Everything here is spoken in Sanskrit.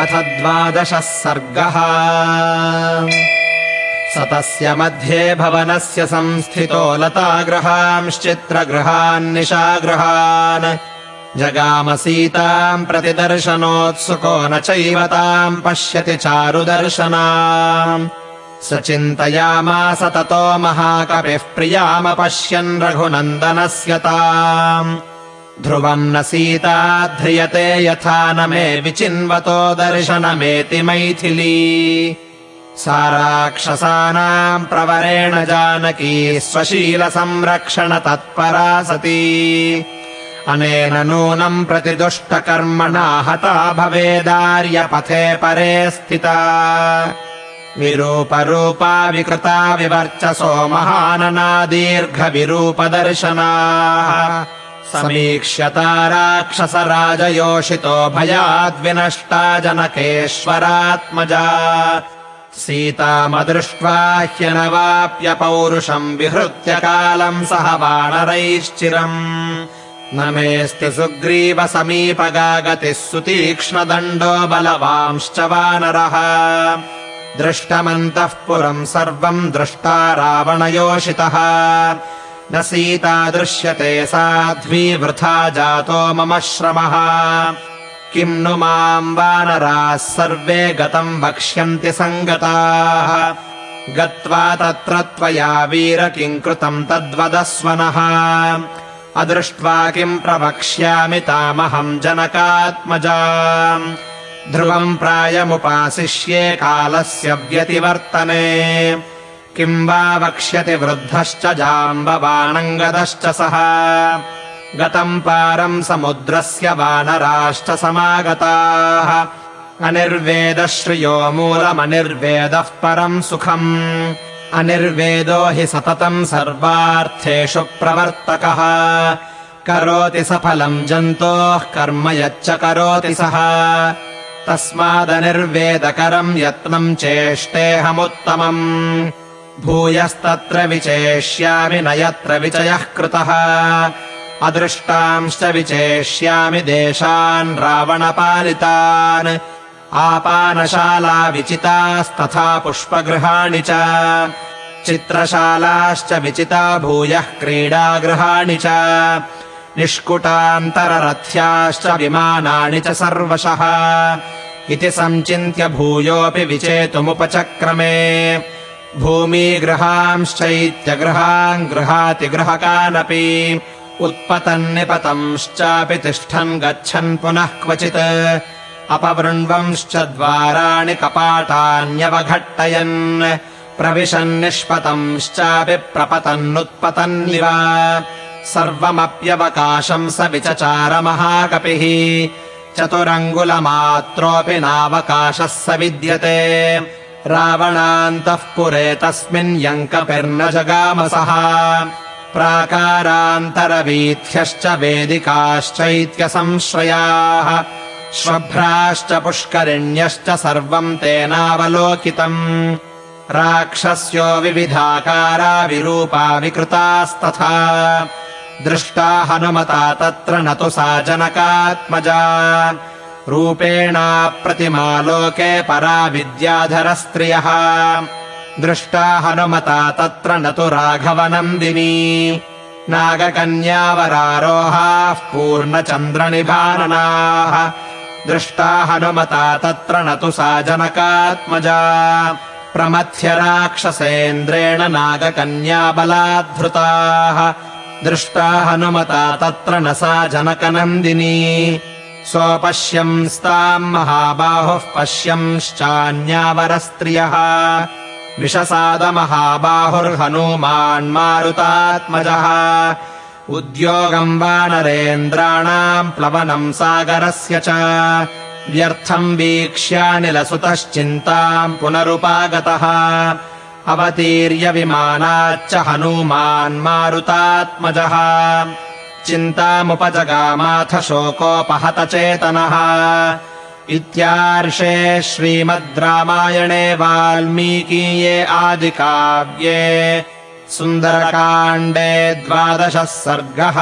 अथ द्वादशः सर्गः। स तस्य मध्ये भवनस्य संस्थितो लतागृहांश्चित्रगृहान्निशागृहान् जगाम सीताम् प्रतिदर्शनोत्सुको न चैव ताम् पश्यति चारुदर्शना स चिन्तयामास ततो महाकविः प्रियामपश्यन् रघुनन्दनस्य ताम् ध्रुवम् न सीता ध्रियते यथा न मे विचिन्वतो दर्शनमेति मैथिली। सा राक्षसानाम् प्रवरेण जानकी स्वशीलसंरक्षणतत्परा सती अनेन नूनम् प्रतिदुष्टकर्मणा हता भवेदार्यपथे परे स्थिता। विरूपरूपा विकृता विवर्चसो महानना दीर्घविरूपदर्शनाः समीक्ष्यता राक्षसराजयोषितो भयाद्विनष्टा जनकेश्वरात्मजा। सीतामदृष्ट्वा ह्यनवाप्य पौरुषम् विहृत्य कालम् सह वानरैश्चिरम्। न मेऽस्ति सुग्रीव समीपगागतिः सुतीक्ष्णदण्डो बलवांश्च वानरः। दृष्टमन्तः पुरम् सर्वम् दृष्टा रावणयोषितः न सीता दृश्यते साध्वी वृथा जातो मम श्रमः। किम् नु माम् वानराः सर्वे गतम् वक्ष्यन्ति सङ्गताः। गत्वा तत्र त्वया वीर किम् कृतम् तद्वदस्वनः। अदृष्ट्वा किम् प्रवक्ष्यामि तामहम् जनकात्मजा। ध्रुवम् प्रायमुपासिष्ये कालस्य व्यतिवर्तने किम् वा वक्ष्यति वृद्धश्च जाम्बवानङ्गदश्च सः। गतम् पारम् समुद्रस्य वानराश्च समागताः। अनिर्वेदश्रियो मूलमनिर्वेदः परम् सुखम्। अनिर्वेदो हि सततम् सर्वार्थेषु प्रवर्तकः। करोति सफलम् जन्तोः कर्म यच्च करोति सः। तस्मादनिर्वेदकरम् यत्नम् चेष्टेऽहमुत्तमम् भूयस्तत्र विचेष्यामि न यत्र विचयः कृतः। अदृष्टांश्च विचेष्यामि देशान् रावणपालितान्। आपानशाला विचितास्तथा पुष्पगृहाणि च। चित्रशालाश्च विचिता भूयः क्रीडागृहाणि च। निष्कुटान्तररथ्याश्च विमानानि च सर्वशः। इति सञ्चिन्त्य भूयोऽपि विचेतुमुपचक्रमे भूमिगृहांश्चैत्यगृहान् गृहाति गृहकानपि उत्पतन्निपतंश्चापि तिष्ठन् गच्छन् पुनः क्वचित्। अपवृण्वंश्च द्वाराणि कपाटान्यवघट्टयन्। प्रविशन्निष्पतंश्चापि प्रपतन्नुत्पतन्निव। सर्वमप्यवकाशम् स विचचार महाकपिः चतुरङ्गुलमात्रोऽपि नावकाशः स विद्यते रावणान्तः पुरे तस्मिन् यङ्कपिर्न जगामसः प्राकारान्तरवीथ्यश्च वेदिकाश्चैत्यसंश्रयाः। श्वभ्राश्च पुष्करिण्यश्च सर्वम् तेनावलोकितम्। राक्षस्यो विविधाकारा विरूपा विकृतास्तथा। दृष्टा हनुमता तत्र न तु सा जनकात्मजा रूपेणाप्रतिमालोके परा विद्याधरस्त्रियः दृष्टा हनुमता तत्र न तु राघवनन्दिनी नागकन्यावरारोहाः पूर्णचन्द्रनिभाननाः। दृष्टा हनुमता तत्र न तु सा जनकात्मजा। प्रमथ्य राक्षसेन्द्रेण नागकन्याबलाद्धृताः। दृष्टा हनुमता तत्र न सा जनकनन्दिनी सोपश्यंस्ताम् महाबाहुः पश्यंश्चान्यावरस्त्रियः। विषसादमहाबाहुर्हनूमान्मारुतात्मजः उद्योगम् वानरेन्द्राणाम् प्लवनम् सागरस्य च। व्यर्थम् वीक्ष्यानिलसुतश्चिन्ताम् पुनरुपागतः। अवतीर्य विमानाच्च हनूमान्मारुतात्मजः चिन्तामुपजगामाथ शोकोपहतचेतनः इत्यार्षे श्रीमद् रामायणे वाल्मीकीये आदिकाव्ये सुन्दरकाण्डे द्वादशः सर्गः